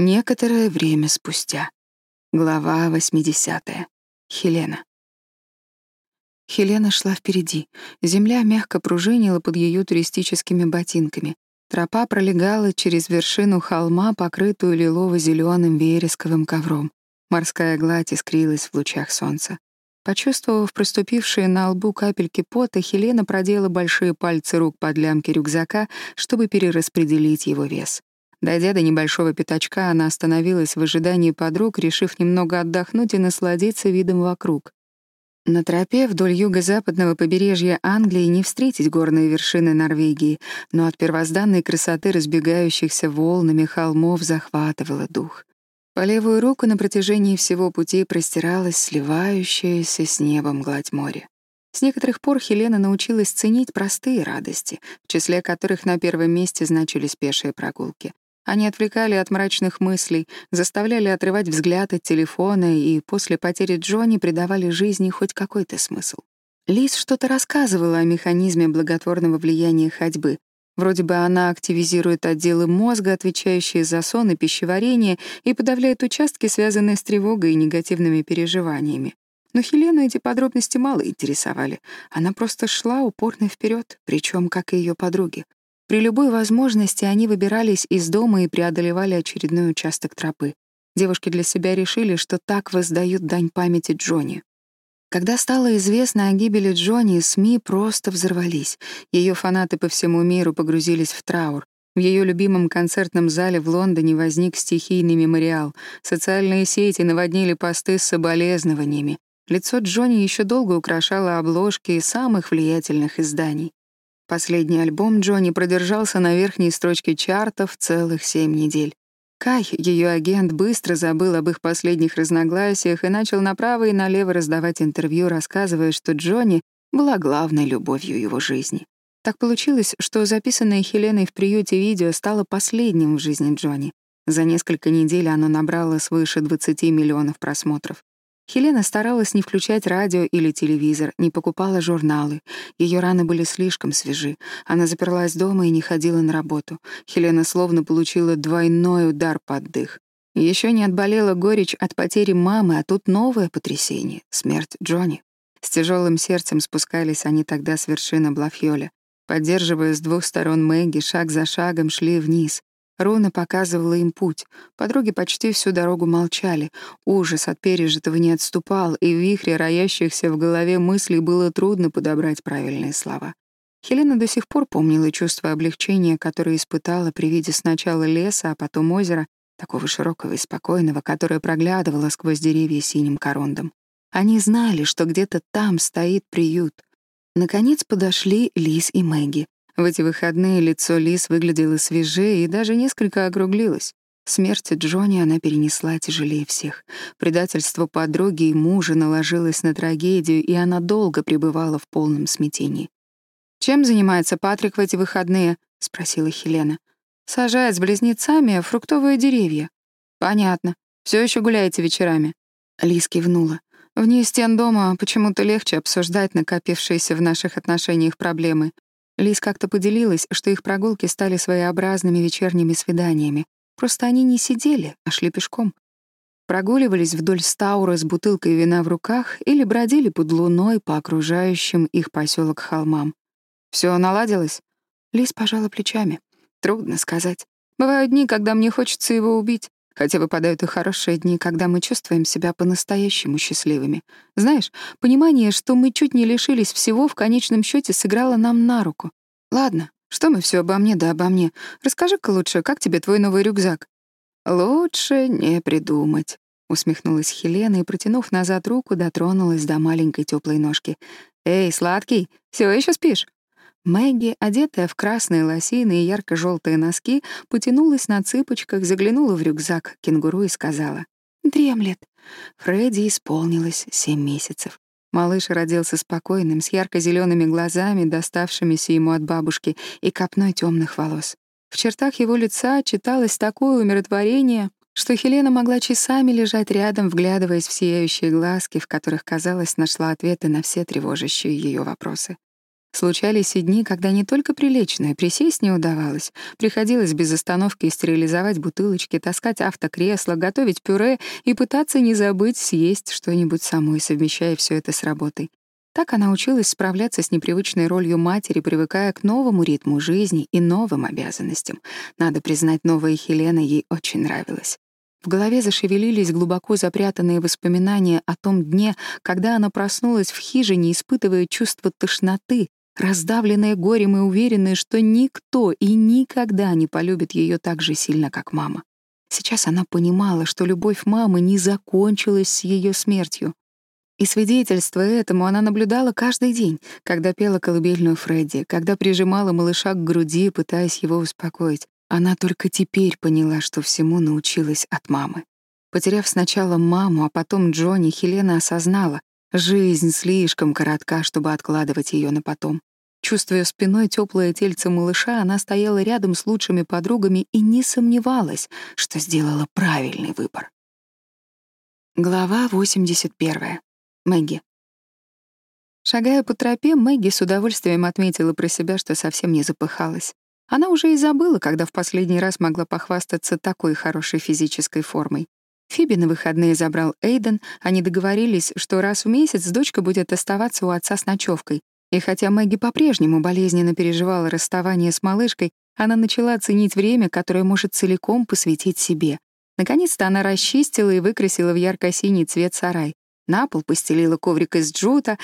Некоторое время спустя. Глава 80. Хелена. Хелена шла впереди. Земля мягко пружинила под ее туристическими ботинками. Тропа пролегала через вершину холма, покрытую лилово-зеленым вересковым ковром. Морская гладь искрилась в лучах солнца. Почувствовав проступившие на лбу капельки пота, Хелена продела большие пальцы рук под лямки рюкзака, чтобы перераспределить его вес. Дойдя до небольшого пятачка, она остановилась в ожидании подруг, решив немного отдохнуть и насладиться видом вокруг. На тропе вдоль юго-западного побережья Англии не встретить горные вершины Норвегии, но от первозданной красоты разбегающихся волнами холмов захватывало дух. По левую руку на протяжении всего пути простиралась сливающаяся с небом гладь моря. С некоторых пор Хелена научилась ценить простые радости, в числе которых на первом месте значились пешие прогулки. Они отвлекали от мрачных мыслей, заставляли отрывать взгляд от телефона и после потери Джонни придавали жизни хоть какой-то смысл. Лиз что-то рассказывала о механизме благотворного влияния ходьбы. Вроде бы она активизирует отделы мозга, отвечающие за сон и пищеварение, и подавляет участки, связанные с тревогой и негативными переживаниями. Но Хелену эти подробности мало интересовали. Она просто шла упорно вперед, причем как и ее подруги. При любой возможности они выбирались из дома и преодолевали очередной участок тропы. Девушки для себя решили, что так воздают дань памяти Джонни. Когда стало известно о гибели Джонни, СМИ просто взорвались. Ее фанаты по всему миру погрузились в траур. В ее любимом концертном зале в Лондоне возник стихийный мемориал. Социальные сети наводнили посты с соболезнованиями. Лицо Джонни еще долго украшало обложки самых влиятельных изданий. Последний альбом Джонни продержался на верхней строчке чартов целых семь недель. Кай, ее агент, быстро забыл об их последних разногласиях и начал направо и налево раздавать интервью, рассказывая, что Джонни была главной любовью его жизни. Так получилось, что записанное Хеленой в приюте видео стало последним в жизни Джонни. За несколько недель оно набрало свыше 20 миллионов просмотров. Хелена старалась не включать радио или телевизор, не покупала журналы. Ее раны были слишком свежи. Она заперлась дома и не ходила на работу. Хелена словно получила двойной удар под дых. Еще не отболела горечь от потери мамы, а тут новое потрясение — смерть Джонни. С тяжелым сердцем спускались они тогда с вершины Блафьоля. Поддерживая с двух сторон Мэгги, шаг за шагом шли вниз. Руна показывала им путь. Подруги почти всю дорогу молчали. Ужас от пережитого не отступал, и в вихре роящихся в голове мыслей было трудно подобрать правильные слова. Хелена до сих пор помнила чувство облегчения, которое испытала при виде сначала леса, а потом озера, такого широкого и спокойного, которое проглядывало сквозь деревья синим корондом. Они знали, что где-то там стоит приют. Наконец подошли Лиз и Мэгги. В эти В эти выходные лицо Лис выглядело свежее и даже несколько округлилось. Смерть Джонни она перенесла тяжелее всех. Предательство подруги и мужа наложилось на трагедию, и она долго пребывала в полном смятении. «Чем занимается Патрик в эти выходные?» — спросила Хелена. «Сажает с близнецами фруктовые деревья». «Понятно. Все еще гуляете вечерами?» Лис кивнула. Вне стен дома почему-то легче обсуждать накопившиеся в наших отношениях проблемы. Лиз как-то поделилась, что их прогулки стали своеобразными вечерними свиданиями. Просто они не сидели, а шли пешком. Прогуливались вдоль стаура с бутылкой вина в руках или бродили под луной по окружающим их поселок холмам. Все наладилось? Лиз пожала плечами. Трудно сказать. Бывают дни, когда мне хочется его убить. Хотя выпадают и хорошие дни, когда мы чувствуем себя по-настоящему счастливыми. Знаешь, понимание, что мы чуть не лишились всего, в конечном счете сыграло нам на руку. Ладно, что мы все обо мне да обо мне. Расскажи-ка лучше, как тебе твой новый рюкзак? Лучше не придумать. Усмехнулась Хелена и, протянув назад руку, дотронулась до маленькой теплой ножки. «Эй, сладкий, все еще спишь?» Мэгги, одетая в красные лосины и ярко желтые носки, потянулась на цыпочках, заглянула в рюкзак кенгуру и сказала «Дремлет». Фредди исполнилось семь месяцев. Малыш родился спокойным, с ярко зелеными глазами, доставшимися ему от бабушки, и копной темных волос. В чертах его лица читалось такое умиротворение, что Хелена могла часами лежать рядом, вглядываясь в сияющие глазки, в которых, казалось, нашла ответы на все тревожащие ее вопросы. Случались и дни, когда не только приличное, присесть не удавалось. Приходилось без остановки стерилизовать бутылочки, таскать автокресло, готовить пюре и пытаться не забыть съесть что-нибудь самой, совмещая все это с работой. Так она училась справляться с непривычной ролью матери, привыкая к новому ритму жизни и новым обязанностям. Надо признать, новая Хелена ей очень нравилась. В голове зашевелились глубоко запрятанные воспоминания о том дне, когда она проснулась в хижине, испытывая чувство тошноты, раздавленная горем и уверенная, что никто и никогда не полюбит ее так же сильно, как мама. Сейчас она понимала, что любовь мамы не закончилась с ее смертью. И свидетельство этому она наблюдала каждый день, когда пела колыбельную Фредди, когда прижимала малыша к груди, пытаясь его успокоить. Она только теперь поняла, что всему научилась от мамы. Потеряв сначала маму, а потом Джонни, Хелена осознала, жизнь слишком коротка, чтобы откладывать ее на потом. Чувствуя спиной теплое тельце малыша, она стояла рядом с лучшими подругами и не сомневалась, что сделала правильный выбор. Глава 81. Мэгги. Шагая по тропе, Мэгги с удовольствием отметила про себя, что совсем не запыхалась. Она уже и забыла, когда в последний раз могла похвастаться такой хорошей физической формой. Фиби на выходные забрал Эйден, они договорились, что раз в месяц дочка будет оставаться у отца с ночевкой, и хотя Мэгги по-прежнему болезненно переживала расставание с малышкой, она начала ценить время, которое может целиком посвятить себе. Наконец-то она расчистила и выкрасила в ярко-синий цвет сарай. На пол постелила коврик из джута,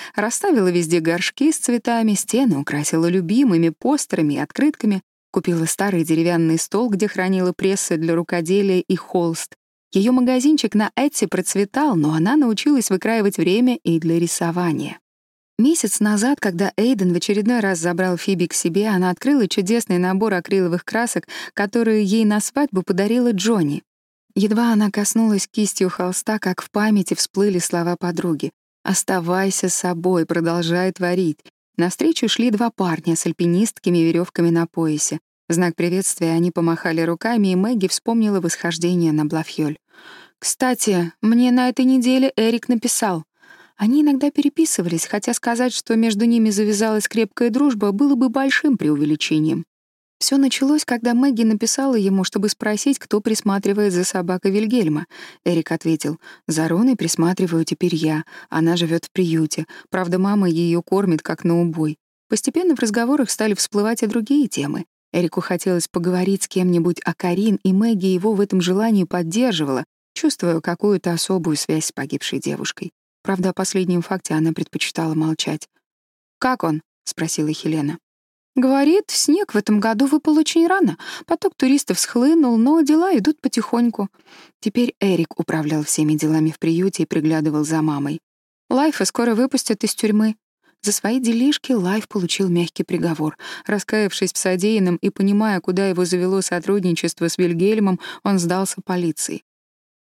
расставила везде горшки с цветами, стены украсила любимыми постерами и открытками, купила старый деревянный стол, где хранила прессы для рукоделия и холст. Ее магазинчик на Этси процветал, но она научилась выкраивать время и для рисования. Месяц назад, когда Эйден в очередной раз забрал Фиби к себе, она открыла чудесный набор акриловых красок, которые ей на свадьбу подарила Джонни. Едва она коснулась кистью холста, как в памяти всплыли слова подруги. «Оставайся собой, продолжай творить». Навстречу шли два парня с альпинисткими веревками на поясе. В знак приветствия они помахали руками, и Мэгги вспомнила восхождение на Блафьёль. «Кстати, мне на этой неделе Эрик написал. Они иногда переписывались, хотя сказать, что между ними завязалась крепкая дружба, было бы большим преувеличением. Все началось, когда Мэгги написала ему, чтобы спросить, кто присматривает за собакой Вильгельма. Эрик ответил, «За Роной присматриваю теперь я. Она живет в приюте. Правда, мама ее кормит, как на убой». Постепенно в разговорах стали всплывать и другие темы. Эрику хотелось поговорить с кем-нибудь о Карин, и Мэгги его в этом желании поддерживала, чувствуя какую-то особую связь с погибшей девушкой. Правда, о последнем факте она предпочитала молчать. «Как он?» — спросила Хелена. «Говорит, снег в этом году выпал очень рано. Поток туристов схлынул, но дела идут потихоньку». Теперь Эрик управлял всеми делами в приюте и приглядывал за мамой. Лайфа скоро выпустят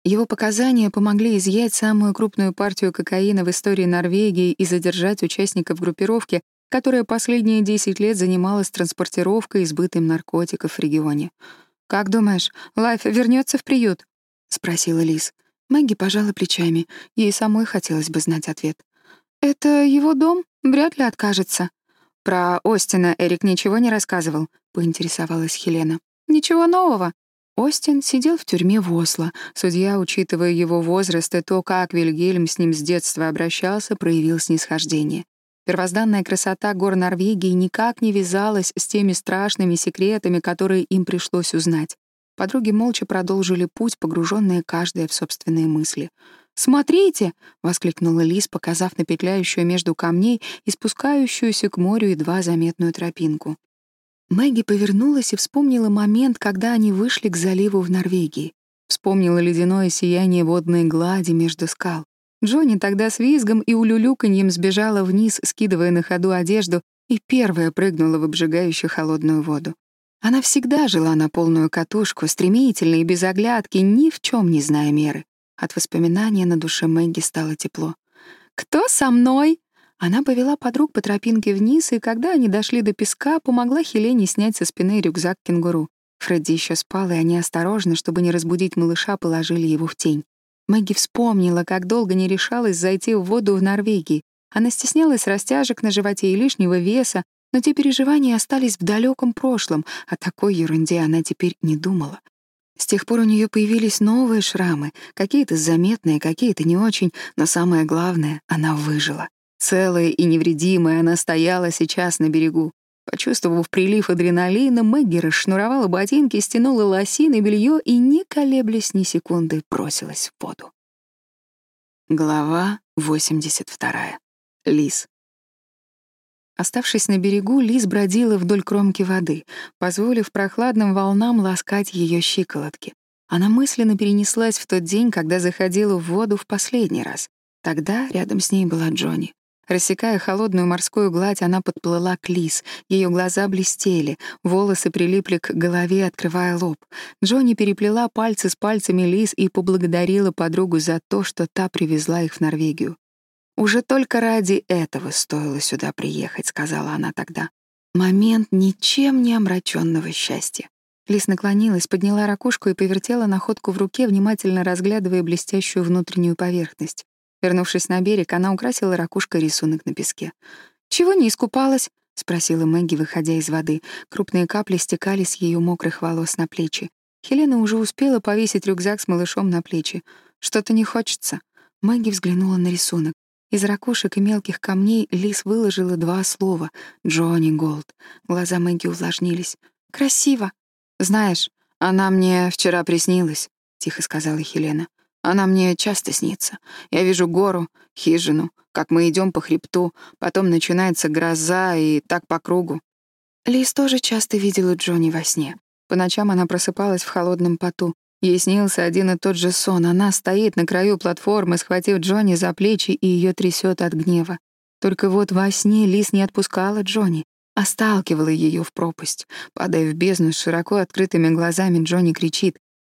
из тюрьмы. За свои делишки Лайф получил мягкий приговор. Раскаявшись в содеянном и понимая, куда его завело сотрудничество с Вильгельмом, он сдался полиции. Его показания помогли изъять самую крупную партию кокаина в истории Норвегии и задержать участников группировки, которая последние 10 лет занималась транспортировкой и сбытом наркотиков в регионе. «Как думаешь, Лайф вернется в приют?» — спросила Лиз. Мэгги пожала плечами. Ей самой хотелось бы знать ответ. «Это его дом? Вряд ли откажется». «Про Остина Эрик ничего не рассказывал?» — поинтересовалась Хелена. «Ничего нового. Остин сидел в тюрьме в Осло. Судья, учитывая его возраст и то, как Вильгельм с ним с детства обращался, проявил снисхождение. Первозданная красота гор Норвегии никак не вязалась с теми страшными секретами, которые им пришлось узнать. Подруги молча продолжили путь, погруженные каждая в собственные мысли. «Смотрите!» — воскликнула Лис, показав на петляющую между камней и спускающуюся к морю едва заметную тропинку. Мэгги повернулась и вспомнила момент, когда они вышли к заливу в Норвегии. Вспомнила ледяное сияние водной глади между скал. Джонни тогда с визгом и улюлюканьем сбежала вниз, скидывая на ходу одежду, и первая прыгнула в обжигающую холодную воду. Она всегда жила на полную катушку, стремительно и без оглядки, ни в чем не зная меры. От воспоминания на душе Мэгги стало тепло. «Кто со мной?» Она повела подруг по тропинке вниз, и когда они дошли до песка, помогла Хелене снять со спины рюкзак кенгуру. Фредди еще спал, и они осторожно, чтобы не разбудить малыша, положили его в тень. Мэгги вспомнила, как долго не решалась зайти в воду в Норвегии. Она стеснялась растяжек на животе и лишнего веса, но те переживания остались в далеком прошлом, о такой ерунде она теперь не думала. С тех пор у нее появились новые шрамы, какие-то заметные, какие-то не очень, но самое главное — она выжила. Целая и невредимая она стояла сейчас на берегу. Почувствовав прилив адреналина, Мэгги расшнуровала ботинки, стянула лосины, белье и, не колеблясь ни секунды, бросилась в воду. Глава 82. Лис. Оставшись на берегу, Лис бродила вдоль кромки воды, позволив прохладным волнам ласкать ее щиколотки. Она мысленно перенеслась в тот день, когда заходила в воду в последний раз. Тогда рядом с ней была Джонни. Рассекая холодную морскую гладь, она подплыла к Лис. Ее глаза блестели, волосы прилипли к голове, открывая лоб. Джонни переплела пальцы с пальцами Лис и поблагодарила подругу за то, что та привезла их в Норвегию. «Уже только ради этого стоило сюда приехать», — сказала она тогда. Момент ничем не омраченного счастья. Лис наклонилась, подняла ракушку и повертела находку в руке, внимательно разглядывая блестящую внутреннюю поверхность. Вернувшись на берег, она украсила ракушкой рисунок на песке. «Чего не искупалась?» — спросила Мэгги, выходя из воды. Крупные капли стекали с ее мокрых волос на плечи. Хелена уже успела повесить рюкзак с малышом на плечи. «Что-то не хочется». Мэгги взглянула на рисунок. Из ракушек и мелких камней Лис выложила два слова «Джонни Голд». Глаза Мэгги увлажнились. «Красиво!» «Знаешь, она мне вчера приснилась», — тихо сказала Хелена. Она мне часто снится. Я вижу гору, хижину, как мы идем по хребту, потом начинается гроза и так по кругу. Лиз тоже часто видела Джонни во сне. По ночам она просыпалась в холодном поту. Ей снился один и тот же сон. Она стоит на краю платформы, схватив Джонни за плечи, и ее трясет от гнева. Только вот во сне Лиз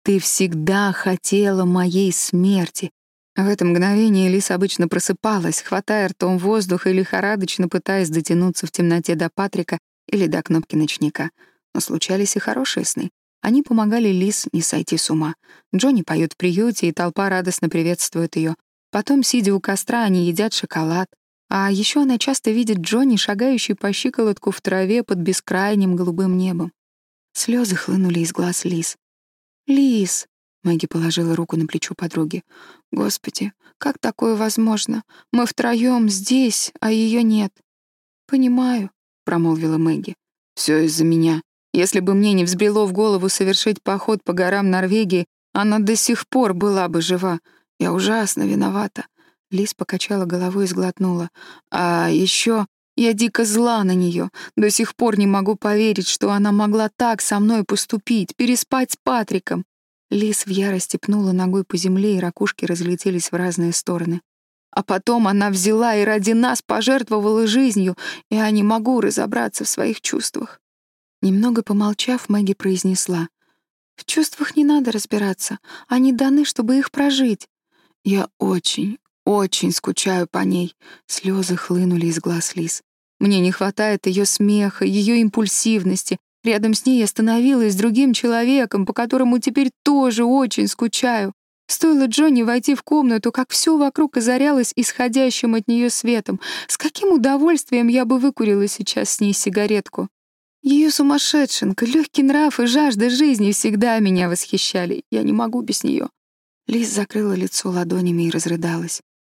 не отпускала Джонни, а сталкивала ее в пропасть. Падая в бездну с широко открытыми глазами, Джонни кричит ты всегда хотела моей смерти. В это мгновение Лис обычно просыпалась, хватая ртом воздух и лихорадочно пытаясь дотянуться в темноте до Патрика или до кнопки ночника. Но случались и хорошие сны. Они помогали Лис не сойти с ума. Джонни поет в приюте, и толпа радостно приветствует ее. Потом, сидя у костра, они едят шоколад. А еще она часто видит Джонни, шагающий по щиколотку в траве под бескрайним голубым небом. Слезы хлынули из глаз Лис. «Лис!» — Мэгги положила руку на плечо подруги. «Господи, как такое возможно? Мы втроем здесь, а ее нет». «Понимаю», — промолвила Мэгги. Все из-за меня. Если бы мне не взбрело в голову совершить поход по горам Норвегии, она до сих пор была бы жива. Я ужасно виновата». Лис покачала головой и сглотнула. «А еще я дико зла на нее. До сих пор не могу поверить, что она могла так со мной поступить, переспать с Патриком. Лис в ярости пнула ногой по земле, и ракушки разлетелись в разные стороны. А потом она взяла и ради нас пожертвовала жизнью, и я не могу разобраться в своих чувствах. Немного помолчав, Мэгги произнесла. «В чувствах не надо разбираться. Они даны, чтобы их прожить. Я очень, очень скучаю по ней. Слезы хлынули из глаз Лис. Мне не хватает ее смеха, ее импульсивности. Рядом с ней я становилась другим человеком, по которому теперь тоже очень скучаю. Стоило Джонни войти в комнату, как все вокруг озарялось исходящим от нее светом. С каким удовольствием я бы выкурила сейчас с ней сигаретку. Ее сумасшедшенка, легкий нрав и жажда жизни всегда меня восхищали. Я не могу без нее. Лиз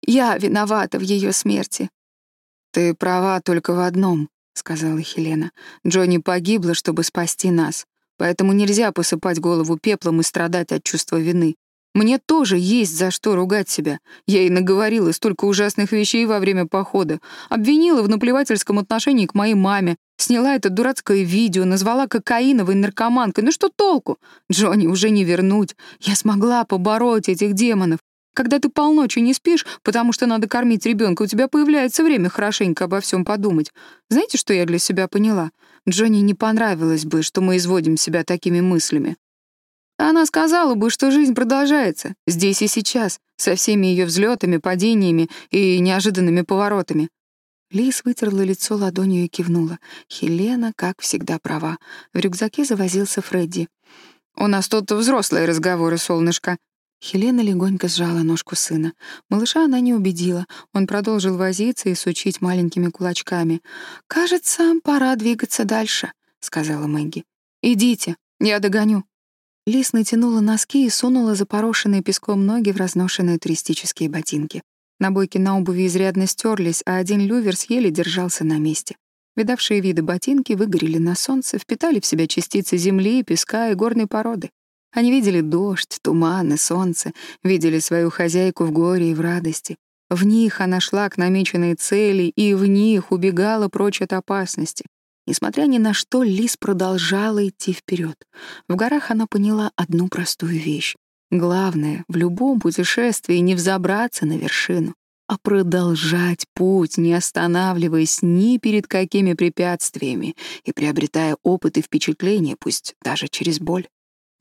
закрыла лицо ладонями и разрыдалась. Я виновата в ее смерти. Ты права только в одном, сказала Хелена. Джонни погибла, чтобы спасти нас. Поэтому нельзя посыпать голову пеплом и страдать от чувства вины. Мне тоже есть за что ругать себя. Я и наговорила столько ужасных вещей во время похода. Обвинила в наплевательском отношении к моей маме. Сняла это дурацкое видео, назвала кокаиновой наркоманкой. Ну что толку? Джонни уже не вернуть. Я смогла побороть этих демонов. Когда ты полночи не спишь, потому что надо кормить ребенка, у тебя появляется время хорошенько обо всем подумать. Знаете, что я для себя поняла? Джонни не понравилось бы, что мы изводим себя такими мыслями. Она сказала бы, что жизнь продолжается, здесь и сейчас, со всеми ее взлетами, падениями и неожиданными поворотами. Лис вытерла лицо ладонью и кивнула. Хелена, как всегда, права. В рюкзаке завозился Фредди. «У нас тут взрослые разговоры, солнышко. Хелена легонько сжала ножку сына. Малыша она не убедила. Он продолжил возиться и сучить маленькими кулачками. «Кажется, пора двигаться дальше», — сказала Мэгги. «Идите, я догоню». Лис натянула носки и сунула запорошенные песком ноги в разношенные туристические ботинки. Набойки на обуви изрядно стерлись, а один люверс еле держался на месте. Видавшие виды ботинки выгорели на солнце, впитали в себя Они видели дождь, туман и солнце, видели свою хозяйку в горе и в радости. В них она шла к намеченной цели, и в них убегала прочь от опасности. Несмотря ни на что, Лис продолжала идти вперед. В горах она поняла одну простую вещь. Главное в любом путешествии не взобраться на вершину, а продолжать путь, не останавливаясь ни перед какими препятствиями и приобретая опыт и впечатления, пусть даже через боль.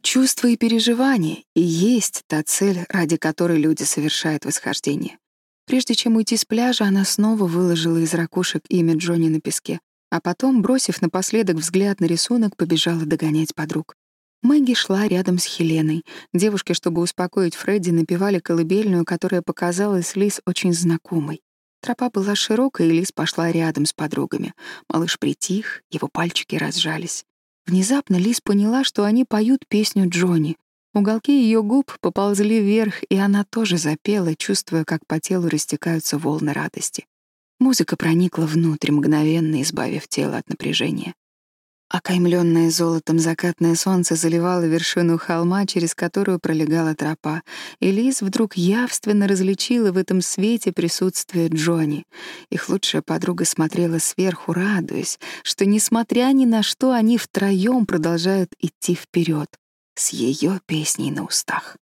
Чувства и переживания и есть та цель, ради которой люди совершают восхождение. Прежде чем уйти с пляжа, она снова выложила из ракушек имя Джонни на песке, а потом, бросив напоследок взгляд на рисунок, побежала догонять подруг. Мэгги шла рядом с Хеленой. Девушки, чтобы успокоить Фредди, напевали колыбельную, которая показалась Лиз очень знакомой. Тропа была широкая, и Лиз пошла рядом с подругами. Малыш притих, его пальчики разжались. Внезапно Лиз поняла, что они поют песню Джонни. Уголки ее губ поползли вверх, и она тоже запела, чувствуя, как по телу растекаются волны радости. Музыка проникла внутрь, мгновенно избавив тело от напряжения. Окаймленное золотом закатное солнце заливало вершину холма, через которую пролегала тропа, и Лиз вдруг явственно различила в этом свете присутствие Джонни. Их лучшая подруга смотрела сверху, радуясь, что, несмотря ни на что, они втроем продолжают идти вперед с ее песней на устах.